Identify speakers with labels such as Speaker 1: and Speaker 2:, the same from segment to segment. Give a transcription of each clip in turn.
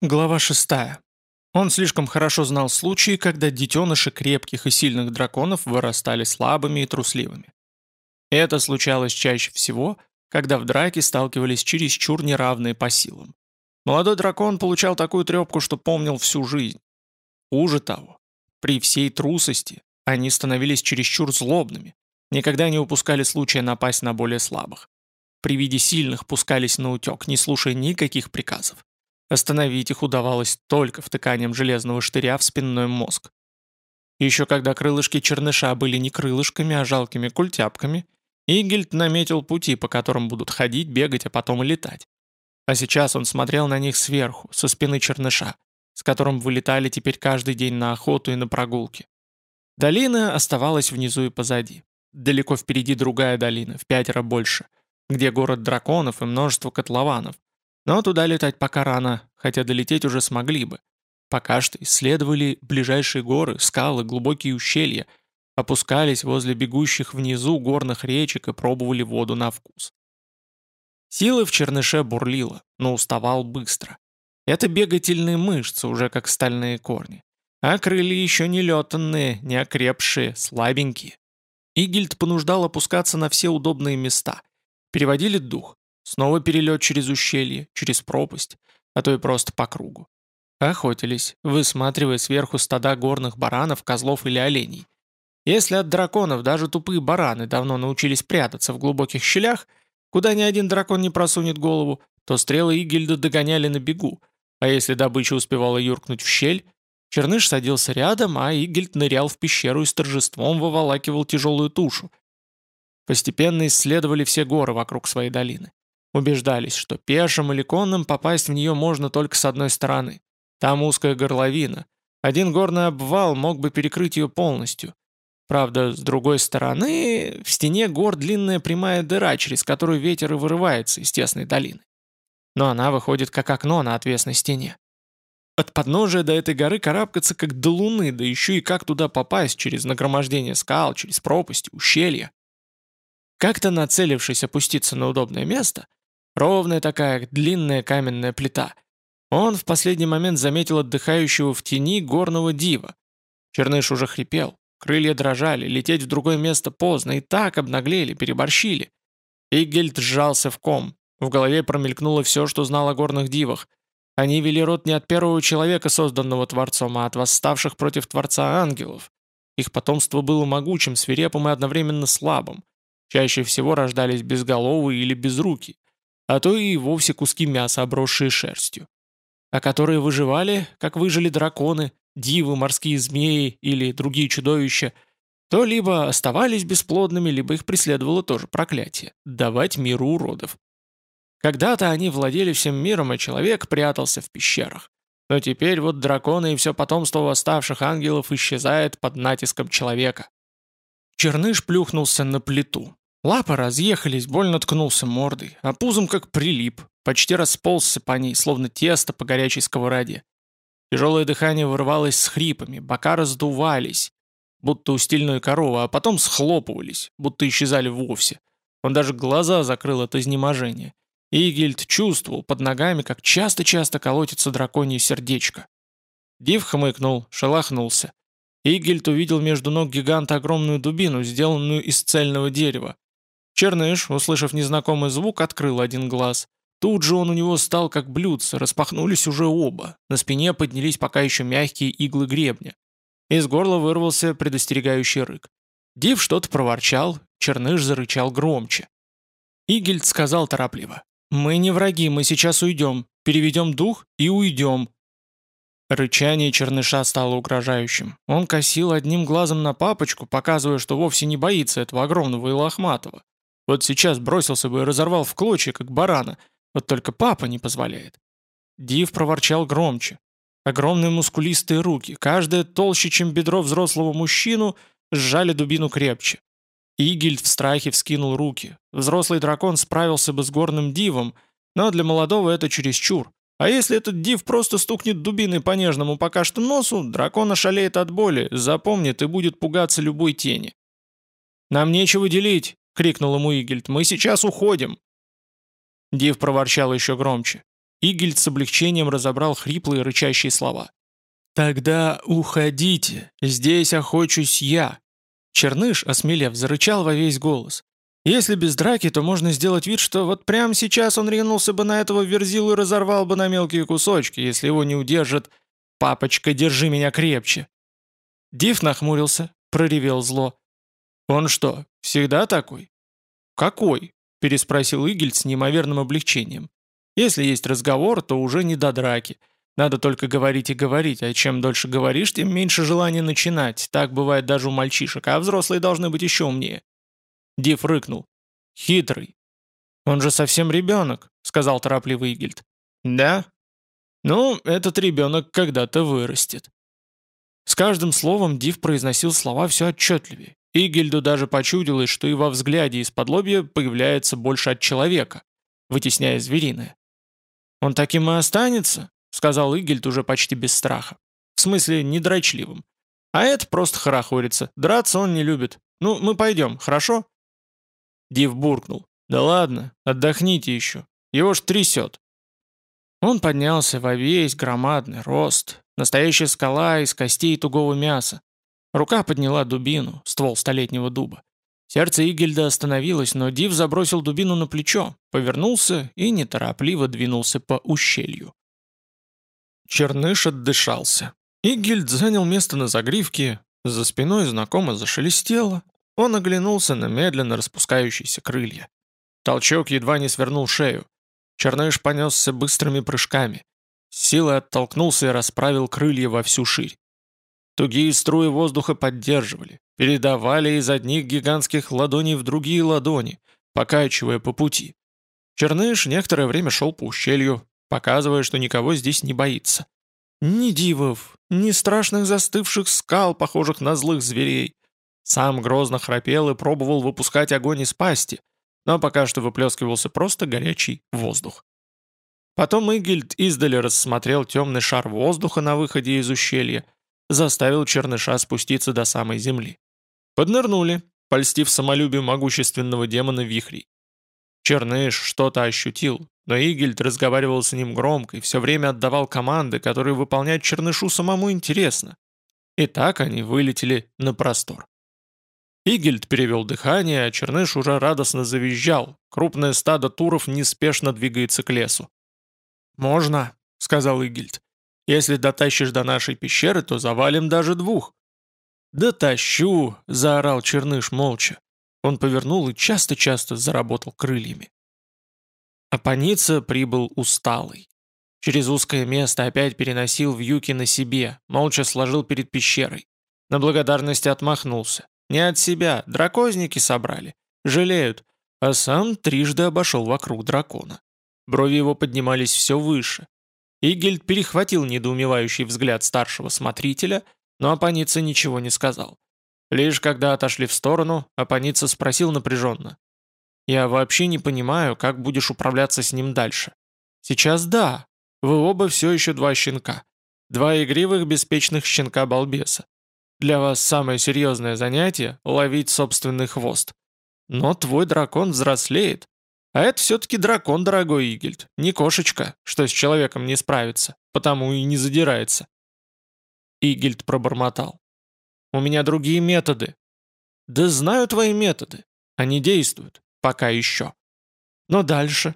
Speaker 1: Глава 6. Он слишком хорошо знал случаи, когда детеныши крепких и сильных драконов вырастали слабыми и трусливыми. Это случалось чаще всего, когда в драке сталкивались чересчур неравные по силам. Молодой дракон получал такую трепку, что помнил всю жизнь. Хуже того, при всей трусости они становились чересчур злобными, никогда не упускали случая напасть на более слабых. При виде сильных пускались на утек, не слушая никаких приказов. Остановить их удавалось только втыканием железного штыря в спинной мозг. Еще когда крылышки черныша были не крылышками, а жалкими культяпками, Игельд наметил пути, по которым будут ходить, бегать, а потом и летать. А сейчас он смотрел на них сверху, со спины черныша, с которым вылетали теперь каждый день на охоту и на прогулки. Долина оставалась внизу и позади. Далеко впереди другая долина, в пятеро больше, где город драконов и множество котлованов, но туда летать пока рано, хотя долететь уже смогли бы. Пока что исследовали ближайшие горы, скалы, глубокие ущелья, опускались возле бегущих внизу горных речек и пробовали воду на вкус. Силы в черныше бурлило, но уставал быстро. Это бегательные мышцы, уже как стальные корни. А крылья еще не летанные, не окрепшие, слабенькие. Игельд понуждал опускаться на все удобные места. Переводили дух, Снова перелет через ущелье, через пропасть, а то и просто по кругу. Охотились, высматривая сверху стада горных баранов, козлов или оленей. Если от драконов даже тупые бараны давно научились прятаться в глубоких щелях, куда ни один дракон не просунет голову, то стрелы Игельда догоняли на бегу, а если добыча успевала юркнуть в щель, Черныш садился рядом, а Игельд нырял в пещеру и с торжеством выволакивал тяжелую тушу. Постепенно исследовали все горы вокруг своей долины. Убеждались, что пешим или конным попасть в нее можно только с одной стороны. Там узкая горловина. Один горный обвал мог бы перекрыть ее полностью. Правда, с другой стороны, в стене гор длинная прямая дыра, через которую ветер и вырывается из тесной долины. Но она выходит как окно на отвесной стене. От подножия до этой горы карабкаться как до луны, да еще и как туда попасть через нагромождение скал, через пропасти, ущелья. Как-то нацелившись опуститься на удобное место, Ровная такая длинная каменная плита. Он в последний момент заметил отдыхающего в тени горного дива. Черныш уже хрипел, крылья дрожали, лететь в другое место поздно, и так обнаглели, переборщили. Игельд сжался в ком. В голове промелькнуло все, что знал о горных дивах. Они вели род не от первого человека, созданного Творцом, а от восставших против Творца ангелов. Их потомство было могучим, свирепым и одновременно слабым. Чаще всего рождались безголовые или безрукие а то и вовсе куски мяса, обросшие шерстью. А которые выживали, как выжили драконы, дивы, морские змеи или другие чудовища, то либо оставались бесплодными, либо их преследовало тоже проклятие – давать миру уродов. Когда-то они владели всем миром, а человек прятался в пещерах. Но теперь вот драконы и все потомство восставших ангелов исчезает под натиском человека. Черныш плюхнулся на плиту. Лапы разъехались, больно ткнулся мордой, а пузом как прилип, почти расползся по ней, словно тесто по горячей сковороде. Тяжелое дыхание вырывалось с хрипами, бока раздувались, будто у стильной коровы, а потом схлопывались, будто исчезали вовсе. Он даже глаза закрыл от изнеможения. Игельд чувствовал под ногами, как часто-часто колотится драконье сердечко. Див хмыкнул, шелохнулся. Игельд увидел между ног гиганта огромную дубину, сделанную из цельного дерева. Черныш, услышав незнакомый звук, открыл один глаз. Тут же он у него стал как блюдце, распахнулись уже оба. На спине поднялись пока еще мягкие иглы гребня. Из горла вырвался предостерегающий рык. Див что-то проворчал, Черныш зарычал громче. Игельд сказал торопливо. «Мы не враги, мы сейчас уйдем. Переведем дух и уйдем». Рычание Черныша стало угрожающим. Он косил одним глазом на папочку, показывая, что вовсе не боится этого огромного и лохматого. Вот сейчас бросился бы и разорвал в клочья, как барана. Вот только папа не позволяет. Див проворчал громче. Огромные мускулистые руки, каждая толще, чем бедро взрослого мужчину, сжали дубину крепче. Игельд в страхе вскинул руки. Взрослый дракон справился бы с горным дивом, но для молодого это чересчур. А если этот див просто стукнет дубиной по нежному пока что носу, дракон ошалеет от боли, запомнит и будет пугаться любой тени. «Нам нечего делить», крикнул ему Игельд. «Мы сейчас уходим!» Див проворчал еще громче. Игельд с облегчением разобрал хриплые рычащие слова. «Тогда уходите, здесь охочусь я!» Черныш, осмелев, зарычал во весь голос. Если без драки, то можно сделать вид, что вот прямо сейчас он ринулся бы на этого верзилу и разорвал бы на мелкие кусочки, если его не удержит «Папочка, держи меня крепче!» Див нахмурился, проревел зло. «Он что, всегда такой?» «Какой?» – переспросил Игель с неимоверным облегчением. «Если есть разговор, то уже не до драки. Надо только говорить и говорить, а чем дольше говоришь, тем меньше желания начинать. Так бывает даже у мальчишек, а взрослые должны быть еще умнее». Див рыкнул. «Хитрый». «Он же совсем ребенок», — сказал торопливый Игельд. «Да?» «Ну, этот ребенок когда-то вырастет». С каждым словом Див произносил слова все отчетливее. Игельду даже почудилось, что и во взгляде из-под лобья появляется больше от человека, вытесняя звериное. «Он таким и останется?» — сказал Игельд уже почти без страха. В смысле, недрочливым. А это просто хорохорится. Драться он не любит. Ну, мы пойдем, хорошо?» Див буркнул. «Да ладно, отдохните еще. Его ж трясет». Он поднялся во весь громадный рост. Настоящая скала из костей тугого мяса. Рука подняла дубину, ствол столетнего дуба. Сердце Игельда остановилось, но Див забросил дубину на плечо, повернулся и неторопливо двинулся по ущелью. Черныш отдышался. Игельд занял место на загривке, за спиной знакомо зашелестело. Он оглянулся на медленно распускающиеся крылья. Толчок едва не свернул шею. Черныш понесся быстрыми прыжками. С силой оттолкнулся и расправил крылья во всю ширь. Тугие струи воздуха поддерживали, передавали из одних гигантских ладоней в другие ладони, покачивая по пути. Черныш некоторое время шел по ущелью, показывая, что никого здесь не боится. Ни дивов, ни страшных застывших скал, похожих на злых зверей. Сам грозно храпел и пробовал выпускать огонь из пасти, но пока что выплескивался просто горячий воздух. Потом Игельд издали рассмотрел темный шар воздуха на выходе из ущелья, заставил черныша спуститься до самой земли. Поднырнули, польстив самолюбию могущественного демона вихрей. Черныш что-то ощутил, но Игельд разговаривал с ним громко и все время отдавал команды, которые выполнять Чернышу самому интересно. И так они вылетели на простор. Игельд перевел дыхание, а Черныш уже радостно завизжал. Крупное стадо туров неспешно двигается к лесу. «Можно», — сказал Игельд. «Если дотащишь до нашей пещеры, то завалим даже двух». «Дотащу», — заорал Черныш молча. Он повернул и часто-часто заработал крыльями. Апаница прибыл усталый. Через узкое место опять переносил вьюки на себе, молча сложил перед пещерой. На благодарность отмахнулся. Не от себя, дракозники собрали. Жалеют. А сам трижды обошел вокруг дракона. Брови его поднимались все выше. Игельд перехватил недоумевающий взгляд старшего смотрителя, но Апаница ничего не сказал. Лишь когда отошли в сторону, Апаница спросил напряженно. Я вообще не понимаю, как будешь управляться с ним дальше. Сейчас да, вы оба все еще два щенка. Два игривых, беспечных щенка-балбеса. Для вас самое серьезное занятие — ловить собственный хвост. Но твой дракон взрослеет. А это все-таки дракон, дорогой Игельд, не кошечка, что с человеком не справится, потому и не задирается. Игельд пробормотал. «У меня другие методы». «Да знаю твои методы. Они действуют. Пока еще. Но дальше.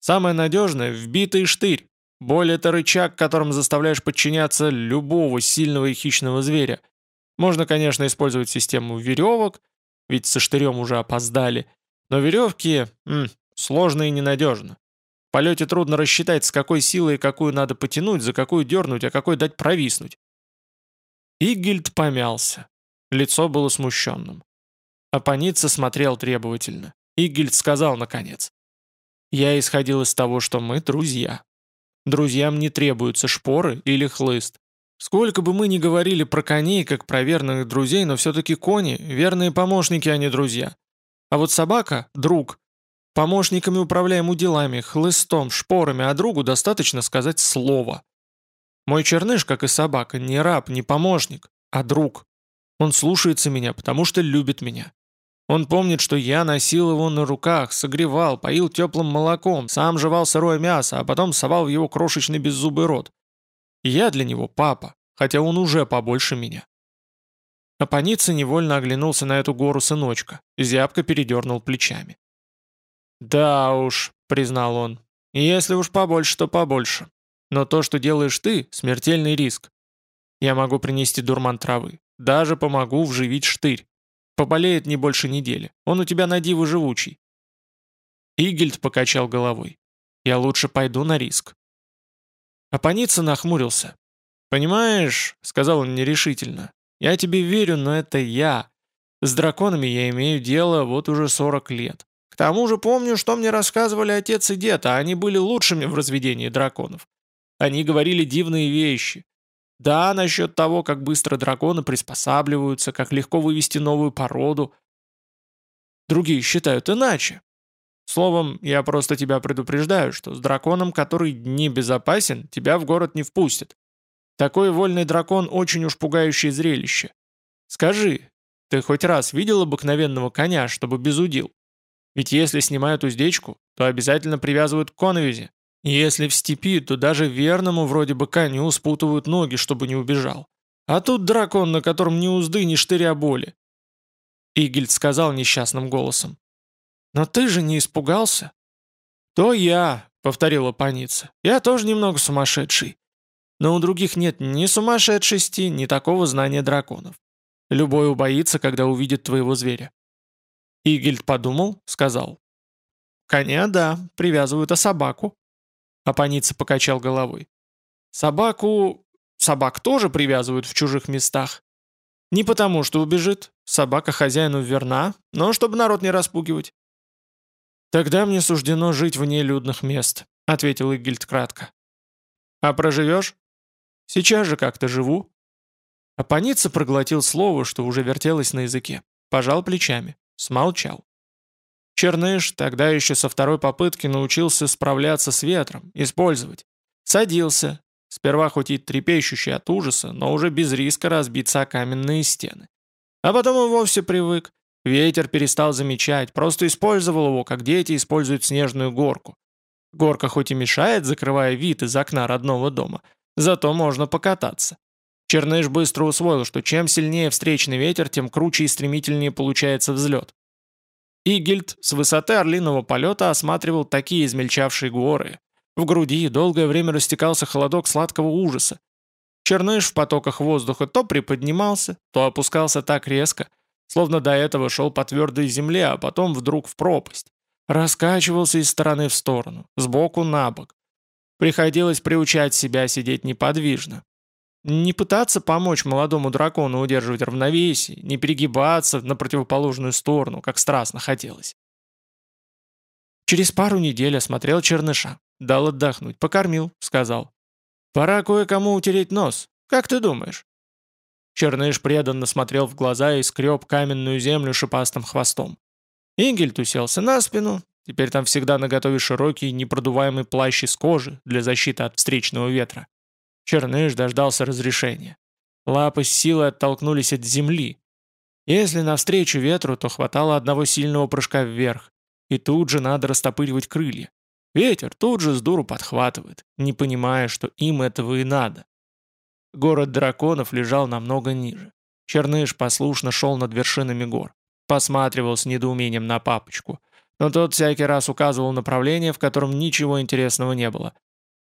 Speaker 1: Самое надежное — вбитый штырь. Боль — это рычаг, которым заставляешь подчиняться любого сильного и хищного зверя. Можно, конечно, использовать систему веревок, ведь со штырем уже опоздали, но веревки м, сложно и ненадежно. В полете трудно рассчитать, с какой силой какую надо потянуть, за какую дернуть, а какой дать провиснуть. Игельд помялся. Лицо было смущенным. Апаница смотрел требовательно. Игельд сказал наконец. «Я исходил из того, что мы друзья. Друзьям не требуются шпоры или хлыст. Сколько бы мы ни говорили про коней, как про верных друзей, но все-таки кони — верные помощники, а не друзья. А вот собака — друг. Помощниками управляем уделами, хлыстом, шпорами, а другу достаточно сказать слово. Мой черныш, как и собака, не раб, не помощник, а друг. Он слушается меня, потому что любит меня. Он помнит, что я носил его на руках, согревал, поил теплым молоком, сам жевал сырое мясо, а потом совал в его крошечный беззубый рот. я для него папа, хотя он уже побольше меня. Апаница невольно оглянулся на эту гору сыночка, зябко передернул плечами. «Да уж», — признал он, — «если уж побольше, то побольше. Но то, что делаешь ты, — смертельный риск. Я могу принести дурман травы, даже помогу вживить штырь. Поболеет не больше недели. Он у тебя на диво живучий». Игельд покачал головой. «Я лучше пойду на риск». Апаница нахмурился. «Понимаешь», — сказал он нерешительно, — «я тебе верю, но это я. С драконами я имею дело вот уже 40 лет. К тому же помню, что мне рассказывали отец и дед, а они были лучшими в разведении драконов. Они говорили дивные вещи. Да, насчет того, как быстро драконы приспосабливаются, как легко вывести новую породу. Другие считают иначе. Словом, я просто тебя предупреждаю, что с драконом, который не безопасен, тебя в город не впустят. Такой вольный дракон очень уж пугающее зрелище. Скажи, ты хоть раз видел обыкновенного коня, чтобы безудил? Ведь если снимают уздечку, то обязательно привязывают к коновизе. Если в степи, то даже верному вроде бы коню спутывают ноги, чтобы не убежал. А тут дракон, на котором ни узды, ни штыря боли. Игельд сказал несчастным голосом. «Но ты же не испугался?» «То я», — повторила паница. «Я тоже немного сумасшедший. Но у других нет ни сумасшедшести, ни такого знания драконов. Любой убоится, когда увидит твоего зверя». Игельд подумал, сказал. «Коня, да, привязывают, а собаку?» Апаница покачал головой. «Собаку... собак тоже привязывают в чужих местах. Не потому, что убежит, собака хозяину верна, но чтобы народ не распугивать». «Тогда мне суждено жить вне людных мест», — ответил Игильд кратко. «А проживешь?» «Сейчас же как-то живу». Апаница проглотил слово, что уже вертелось на языке. Пожал плечами. Смолчал. Черныш тогда еще со второй попытки научился справляться с ветром, использовать. Садился, сперва хоть и трепещущий от ужаса, но уже без риска разбиться о каменные стены. А потом и вовсе привык. Ветер перестал замечать, просто использовал его, как дети используют снежную горку. Горка хоть и мешает, закрывая вид из окна родного дома, зато можно покататься. Черныш быстро усвоил, что чем сильнее встречный ветер, тем круче и стремительнее получается взлет. Игельд с высоты орлиного полета осматривал такие измельчавшие горы. В груди долгое время растекался холодок сладкого ужаса. Черныш в потоках воздуха то приподнимался, то опускался так резко, словно до этого шел по твердой земле, а потом вдруг в пропасть. Раскачивался из стороны в сторону, сбоку на бок. Приходилось приучать себя сидеть неподвижно, не пытаться помочь молодому дракону удерживать равновесие, не перегибаться на противоположную сторону, как страстно хотелось. Через пару недель осмотрел черныша, дал отдохнуть, покормил, сказал. «Пора кое-кому утереть нос. Как ты думаешь?» Черныш преданно смотрел в глаза и скреб каменную землю шипастым хвостом. Ингельд уселся на спину, теперь там всегда наготове широкий непродуваемый плащ из кожи для защиты от встречного ветра. Черныш дождался разрешения. Лапы с силой оттолкнулись от земли. Если навстречу ветру, то хватало одного сильного прыжка вверх. И тут же надо растопыривать крылья. Ветер тут же с дуру подхватывает, не понимая, что им этого и надо. Город драконов лежал намного ниже. Черныш послушно шел над вершинами гор. Посматривал с недоумением на папочку. Но тот всякий раз указывал направление, в котором ничего интересного не было.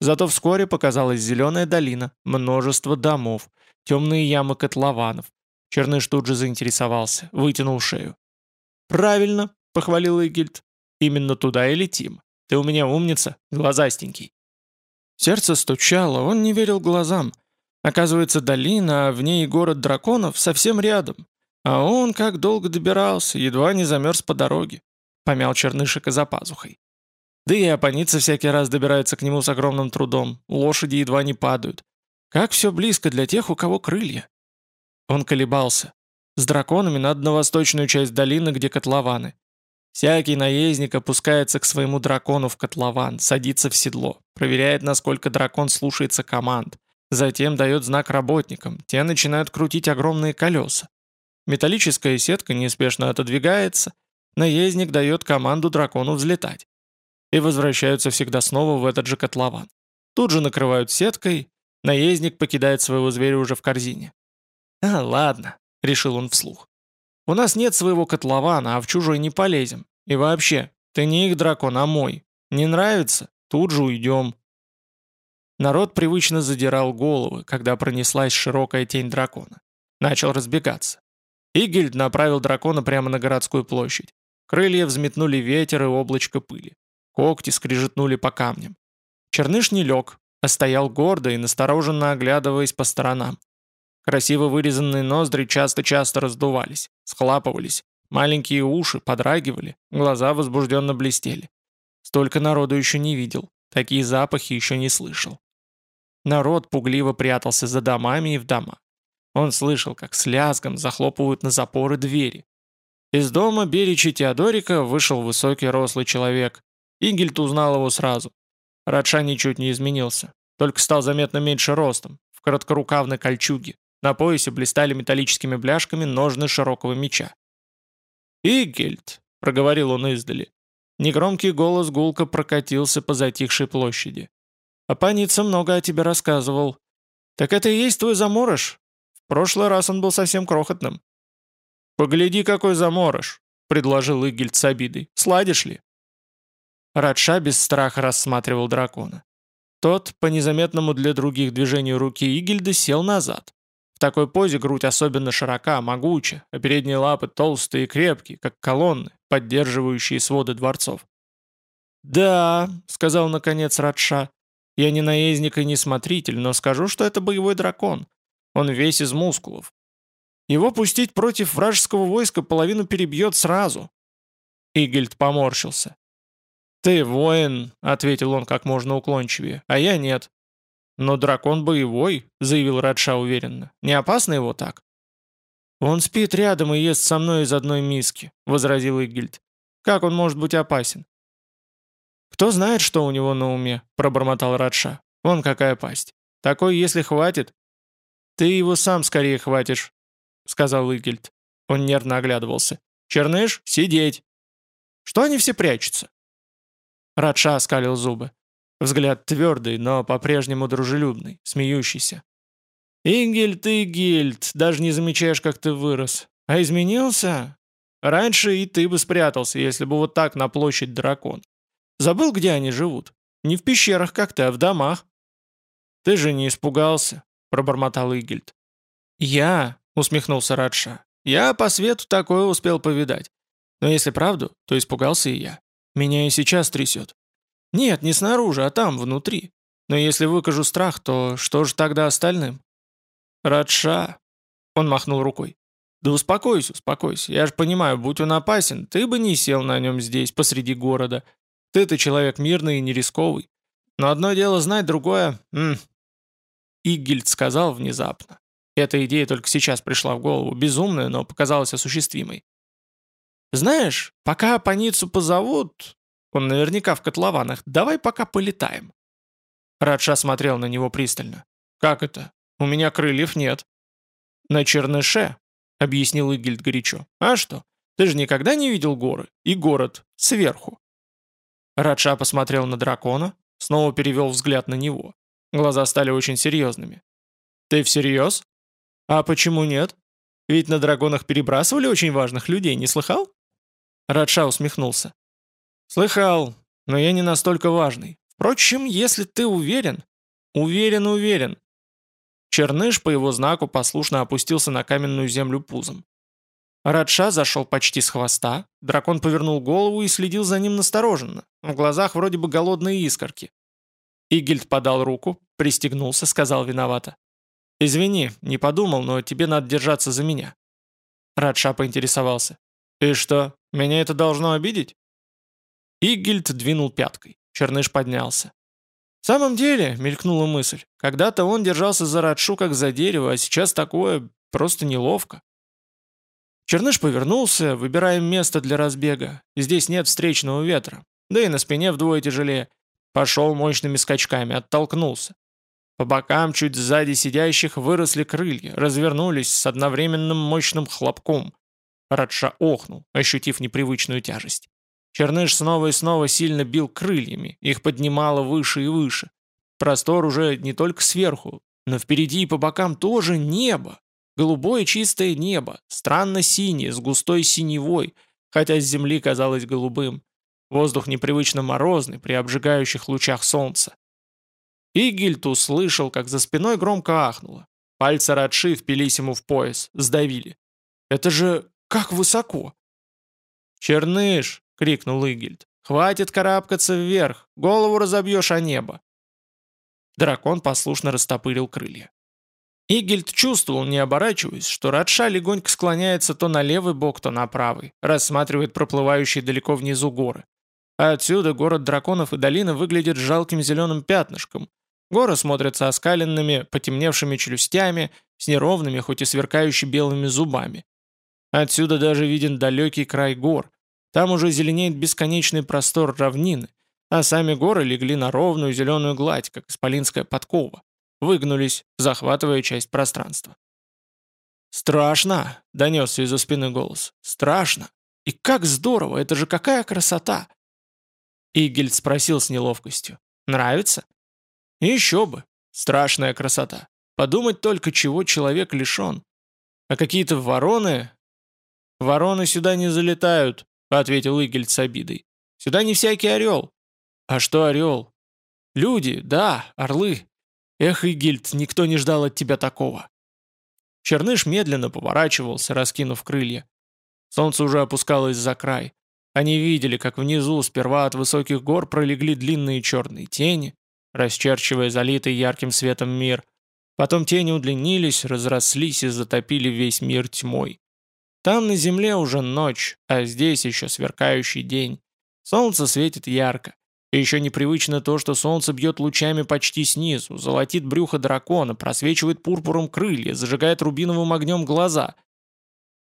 Speaker 1: Зато вскоре показалась зеленая долина, множество домов, темные ямы котлованов. Черныш тут же заинтересовался, вытянул шею. «Правильно», — похвалил Игильд. «Именно туда и летим. Ты у меня умница, глазастенький». Сердце стучало, он не верил глазам. Оказывается, долина, а в ней город драконов совсем рядом. А он как долго добирался, едва не замерз по дороге. Помял чернышек за пазухой. Да и оппоницы всякий раз добираются к нему с огромным трудом, лошади едва не падают. Как все близко для тех, у кого крылья. Он колебался. С драконами надо на восточную часть долины, где котлованы. Всякий наездник опускается к своему дракону в котлован, садится в седло, проверяет, насколько дракон слушается команд. Затем дает знак работникам, те начинают крутить огромные колеса. Металлическая сетка неспешно отодвигается, наездник дает команду дракону взлетать. И возвращаются всегда снова в этот же котлован. Тут же накрывают сеткой, наездник покидает своего зверя уже в корзине. «А, ладно», — решил он вслух. «У нас нет своего котлована, а в чужой не полезем. И вообще, ты не их дракон, а мой. Не нравится? Тут же уйдем». Народ привычно задирал головы, когда пронеслась широкая тень дракона. Начал разбегаться. Игельд направил дракона прямо на городскую площадь. Крылья взметнули ветер и облачко пыли. Когти скрижетнули по камням. Черныш не лег, а стоял гордо и настороженно оглядываясь по сторонам. Красиво вырезанные ноздри часто-часто раздувались, схлапывались, маленькие уши подрагивали, глаза возбужденно блестели. Столько народу еще не видел, такие запахи еще не слышал. Народ пугливо прятался за домами и в дома. Он слышал, как с лязгом захлопывают на запоры двери. Из дома Беричи Теодорика вышел высокий рослый человек. Игельт узнал его сразу. Радша ничуть не изменился, только стал заметно меньше ростом, в короткорукавной кольчуге. На поясе блистали металлическими бляшками ножны широкого меча. «Игельт!» — проговорил он издали. Негромкий голос гулко прокатился по затихшей площади. «А паница много о тебе рассказывал. Так это и есть твой заморож? прошлый раз он был совсем крохотным». «Погляди, какой заморож», — предложил Игельд с обидой. «Сладишь ли?» Радша без страха рассматривал дракона. Тот, по незаметному для других движению руки Игельда, сел назад. В такой позе грудь особенно широка, могуча, а передние лапы толстые и крепкие, как колонны, поддерживающие своды дворцов. «Да», — сказал наконец Радша, — «я не наездник и не смотритель, но скажу, что это боевой дракон. Он весь из мускулов. Его пустить против вражеского войска половину перебьет сразу». Игельд поморщился. «Ты воин», — ответил он как можно уклончивее, — «а я нет». «Но дракон боевой», — заявил Радша уверенно. «Не опасно его так?» «Он спит рядом и ест со мной из одной миски», — возразил Игельд. «Как он может быть опасен?» «Кто знает, что у него на уме», — пробормотал Радша. «Вон какая пасть. Такой, если хватит, «Ты его сам скорее хватишь», — сказал Игельд. Он нервно оглядывался. «Черныш, сидеть!» «Что они все прячутся?» Радша оскалил зубы. Взгляд твердый, но по-прежнему дружелюбный, смеющийся. «Ингельд, Игельд, даже не замечаешь, как ты вырос. А изменился? Раньше и ты бы спрятался, если бы вот так на площадь дракон. Забыл, где они живут? Не в пещерах, как ты, а в домах. Ты же не испугался пробормотал Игельд. «Я», — усмехнулся Радша, — «я по свету такое успел повидать. Но если правду, то испугался и я. Меня и сейчас трясет. Нет, не снаружи, а там, внутри. Но если выкажу страх, то что же тогда остальным?» «Радша», — он махнул рукой. «Да успокойся, успокойся. Я же понимаю, будь он опасен, ты бы не сел на нем здесь, посреди города. Ты-то человек мирный и не рисковый. Но одно дело знать, другое... М Игельд сказал внезапно. Эта идея только сейчас пришла в голову, безумная, но показалась осуществимой. «Знаешь, пока паницу позовут, он наверняка в котлованах, давай пока полетаем». Радша смотрел на него пристально. «Как это? У меня крыльев нет». «На Черныше», — объяснил Игельд горячо. «А что? Ты же никогда не видел горы? И город сверху». Радша посмотрел на дракона, снова перевел взгляд на него. Глаза стали очень серьезными. «Ты всерьез? А почему нет? Ведь на драгонах перебрасывали очень важных людей, не слыхал?» Радша усмехнулся. «Слыхал, но я не настолько важный. Впрочем, если ты уверен...» «Уверен, уверен». Черныш по его знаку послушно опустился на каменную землю пузом. Радша зашел почти с хвоста, дракон повернул голову и следил за ним настороженно. В глазах вроде бы голодные искорки. Игельд подал руку, пристегнулся, сказал виновато. «Извини, не подумал, но тебе надо держаться за меня». Радша поинтересовался. «И что, меня это должно обидеть?» Игельд двинул пяткой. Черныш поднялся. «В самом деле», — мелькнула мысль, «когда-то он держался за Радшу как за дерево, а сейчас такое просто неловко». Черныш повернулся, выбирая место для разбега. Здесь нет встречного ветра. Да и на спине вдвое тяжелее. Пошел мощными скачками, оттолкнулся. По бокам чуть сзади сидящих выросли крылья, развернулись с одновременным мощным хлопком. Радша охнул, ощутив непривычную тяжесть. Черныш снова и снова сильно бил крыльями, их поднимало выше и выше. Простор уже не только сверху, но впереди и по бокам тоже небо. Голубое чистое небо, странно синее, с густой синевой, хотя с земли казалось голубым. Воздух непривычно морозный при обжигающих лучах солнца. Игельт услышал, как за спиной громко ахнуло. Пальцы Радши впились ему в пояс, сдавили. «Это же как высоко!» «Черныш!» — крикнул Игельд. «Хватит карабкаться вверх, голову разобьешь о небо!» Дракон послушно растопырил крылья. Игельд чувствовал, не оборачиваясь, что Радша легонько склоняется то на левый бок, то на правый, рассматривает проплывающие далеко внизу горы. А отсюда город драконов и долина выглядит жалким зеленым пятнышком, Горы смотрятся оскаленными, потемневшими челюстями, с неровными, хоть и сверкающими белыми зубами. Отсюда даже виден далекий край гор. Там уже зеленеет бесконечный простор равнины, а сами горы легли на ровную зеленую гладь, как исполинская подкова. Выгнулись, захватывая часть пространства. «Страшно!» — донесся из-за спины голос. «Страшно! И как здорово! Это же какая красота!» Игельд спросил с неловкостью. «Нравится?» еще бы. Страшная красота. Подумать только, чего человек лишен. А какие-то вороны... Вороны сюда не залетают, ответил Игельд с обидой. Сюда не всякий орел. А что орел? Люди, да, орлы. Эх, Игельд, никто не ждал от тебя такого. Черныш медленно поворачивался, раскинув крылья. Солнце уже опускалось за край. Они видели, как внизу сперва от высоких гор пролегли длинные черные тени, расчерчивая залитый ярким светом мир. Потом тени удлинились, разрослись и затопили весь мир тьмой. Там на земле уже ночь, а здесь еще сверкающий день. Солнце светит ярко. И еще непривычно то, что солнце бьет лучами почти снизу, золотит брюхо дракона, просвечивает пурпуром крылья, зажигает рубиновым огнем глаза.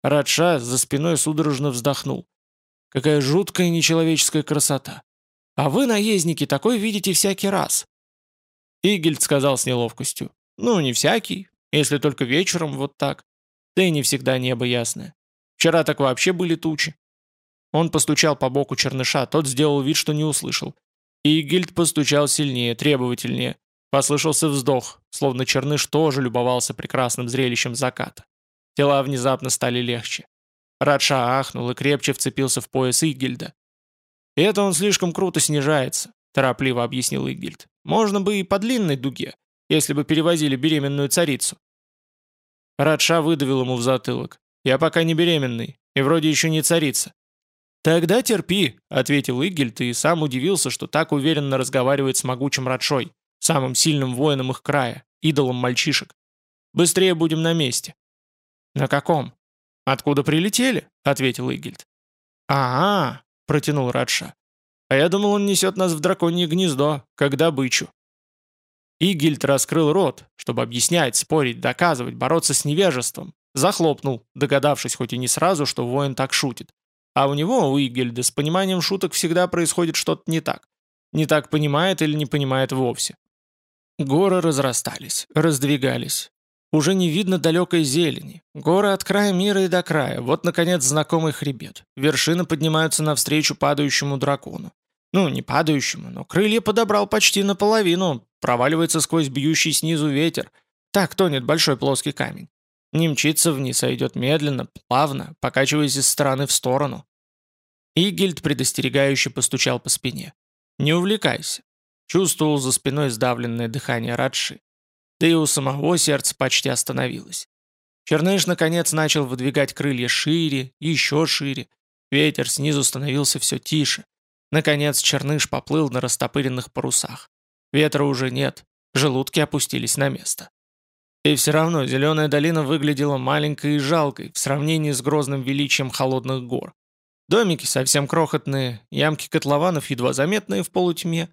Speaker 1: Радша за спиной судорожно вздохнул. Какая жуткая нечеловеческая красота. А вы, наездники, такой видите всякий раз. Игельд сказал с неловкостью. «Ну, не всякий, если только вечером вот так. Да и не всегда небо ясное. Вчера так вообще были тучи». Он постучал по боку черныша, тот сделал вид, что не услышал. Игельд постучал сильнее, требовательнее. Послышался вздох, словно черныш тоже любовался прекрасным зрелищем заката. Тела внезапно стали легче. Радша ахнул и крепче вцепился в пояс Игельда. И это он слишком круто снижается. — торопливо объяснил Игильд. «Можно бы и по длинной дуге, если бы перевозили беременную царицу». Радша выдавил ему в затылок. «Я пока не беременный, и вроде еще не царица». «Тогда терпи», — ответил Игельд и сам удивился, что так уверенно разговаривает с могучим Радшой, самым сильным воином их края, идолом мальчишек. «Быстрее будем на месте». «На каком?» «Откуда прилетели?» — ответил Игельд. «А-а», — протянул Радша. А я думал, он несет нас в драконье гнездо, как добычу. Игильд раскрыл рот, чтобы объяснять, спорить, доказывать, бороться с невежеством. Захлопнул, догадавшись хоть и не сразу, что воин так шутит. А у него, у Игельда, с пониманием шуток всегда происходит что-то не так. Не так понимает или не понимает вовсе. Горы разрастались, раздвигались. Уже не видно далекой зелени. Горы от края мира и до края. Вот, наконец, знакомый хребет. Вершины поднимаются навстречу падающему дракону. Ну, не падающему, но крылья подобрал почти наполовину, проваливается сквозь бьющий снизу ветер. Так тонет большой плоский камень. Не мчится вниз, а идет медленно, плавно, покачиваясь из стороны в сторону. Игельд предостерегающе постучал по спине. «Не увлекайся». Чувствовал за спиной сдавленное дыхание Радши. Да и у самого сердце почти остановилось. Черныш, наконец, начал выдвигать крылья шире, еще шире. Ветер снизу становился все тише. Наконец Черныш поплыл на растопыренных парусах. Ветра уже нет, желудки опустились на место. И все равно зеленая долина выглядела маленькой и жалкой в сравнении с грозным величием холодных гор. Домики совсем крохотные, ямки котлованов едва заметные в полутьме,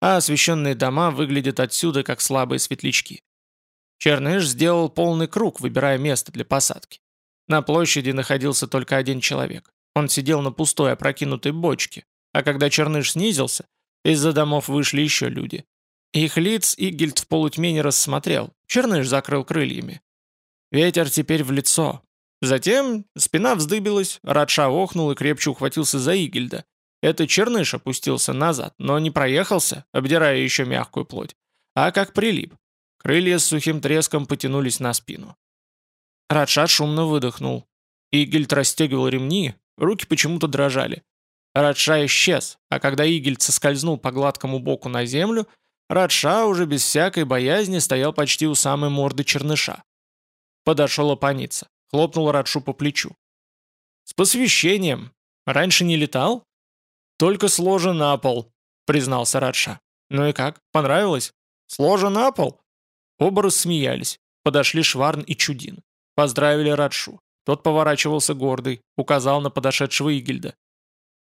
Speaker 1: а освещенные дома выглядят отсюда как слабые светлячки. Черныш сделал полный круг, выбирая место для посадки. На площади находился только один человек. Он сидел на пустой опрокинутой бочке, а когда Черныш снизился, из-за домов вышли еще люди. Их лиц Игельд в полутьме не рассмотрел, Черныш закрыл крыльями. Ветер теперь в лицо. Затем спина вздыбилась, Радша охнул и крепче ухватился за Игельда. Это Черныш опустился назад, но не проехался, обдирая еще мягкую плоть, а как прилип. Крылья с сухим треском потянулись на спину. Радшат шумно выдохнул. Игельд расстегивал ремни, руки почему-то дрожали. Радша исчез, а когда Игельд соскользнул по гладкому боку на землю, Радша уже без всякой боязни стоял почти у самой морды черныша. Подошел опаница, хлопнул Радшу по плечу. «С посвящением! Раньше не летал?» «Только с ложа на пол», — признался Радша. «Ну и как, понравилось?» «С ложа на пол?» Оба рассмеялись. Подошли Шварн и Чудин. Поздравили Радшу. Тот поворачивался гордый, указал на подошедшего Игельда.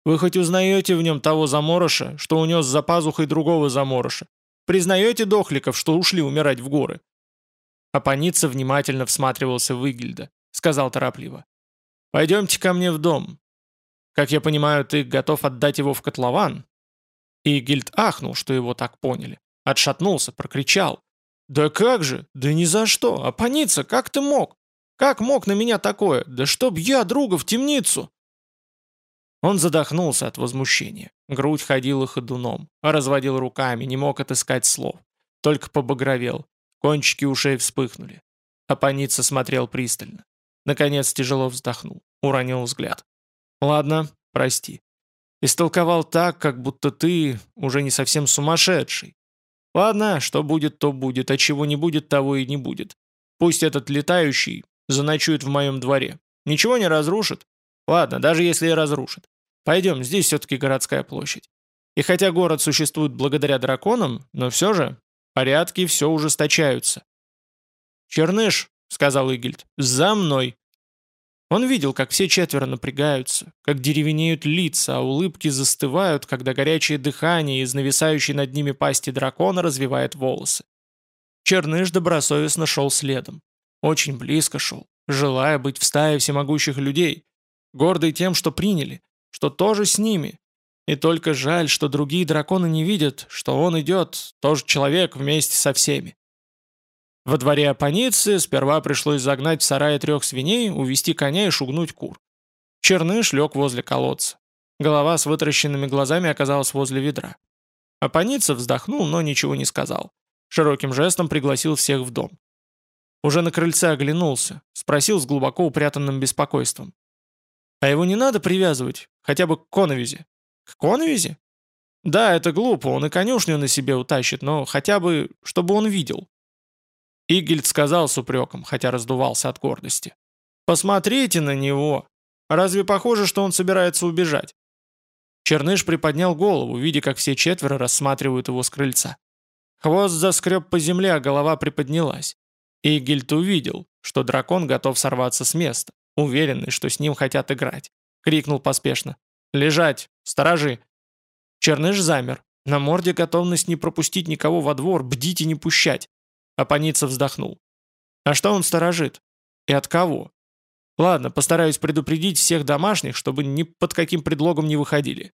Speaker 1: «Вы хоть узнаете в нем того заморыша, что унес за пазухой другого заморыша? Признаете дохликов, что ушли умирать в горы?» Апаница внимательно всматривался в Игельда. Сказал торопливо. «Пойдемте ко мне в дом. Как я понимаю, ты готов отдать его в котлован?» Игельд ахнул, что его так поняли. Отшатнулся, прокричал. «Да как же? Да ни за что! Апаница, как ты мог? Как мог на меня такое? Да чтоб я друга в темницу!» Он задохнулся от возмущения. Грудь ходила ходуном, разводил руками, не мог отыскать слов. Только побагровел. Кончики ушей вспыхнули. Апаница смотрел пристально. Наконец тяжело вздохнул, уронил взгляд. «Ладно, прости. Истолковал так, как будто ты уже не совсем сумасшедший. Ладно, что будет, то будет, а чего не будет, того и не будет. Пусть этот летающий заночует в моем дворе. Ничего не разрушит? Ладно, даже если и разрушит. Пойдем, здесь все-таки городская площадь. И хотя город существует благодаря драконам, но все же порядки все ужесточаются. «Черныш», — сказал Игельд, — «за мной». Он видел, как все четверо напрягаются, как деревенеют лица, а улыбки застывают, когда горячее дыхание из нависающей над ними пасти дракона развивает волосы. Черныш добросовестно шел следом. Очень близко шел, желая быть в стае всемогущих людей, гордый тем, что приняли, что тоже с ними. И только жаль, что другие драконы не видят, что он идет, тоже человек, вместе со всеми. Во дворе Апаницы сперва пришлось загнать в сарае трех свиней, увести коня и шугнуть кур. Черныш лег возле колодца. Голова с вытаращенными глазами оказалась возле ведра. Апаница вздохнул, но ничего не сказал. Широким жестом пригласил всех в дом. Уже на крыльце оглянулся, спросил с глубоко упрятанным беспокойством. «А его не надо привязывать, хотя бы к коновизе?» «К коновизе?» «Да, это глупо, он и конюшню на себе утащит, но хотя бы, чтобы он видел. Игельд сказал с упреком, хотя раздувался от гордости. «Посмотрите на него! Разве похоже, что он собирается убежать?» Черныш приподнял голову, видя, как все четверо рассматривают его с крыльца. Хвост заскреб по земле, а голова приподнялась. Игельд увидел, что дракон готов сорваться с места, уверенный, что с ним хотят играть. Крикнул поспешно. «Лежать! Сторожи!» Черныш замер. На морде готовность не пропустить никого во двор, бдить и не пущать. Апаница вздохнул. А что он сторожит? И от кого? Ладно, постараюсь предупредить всех домашних, чтобы ни под каким предлогом не выходили.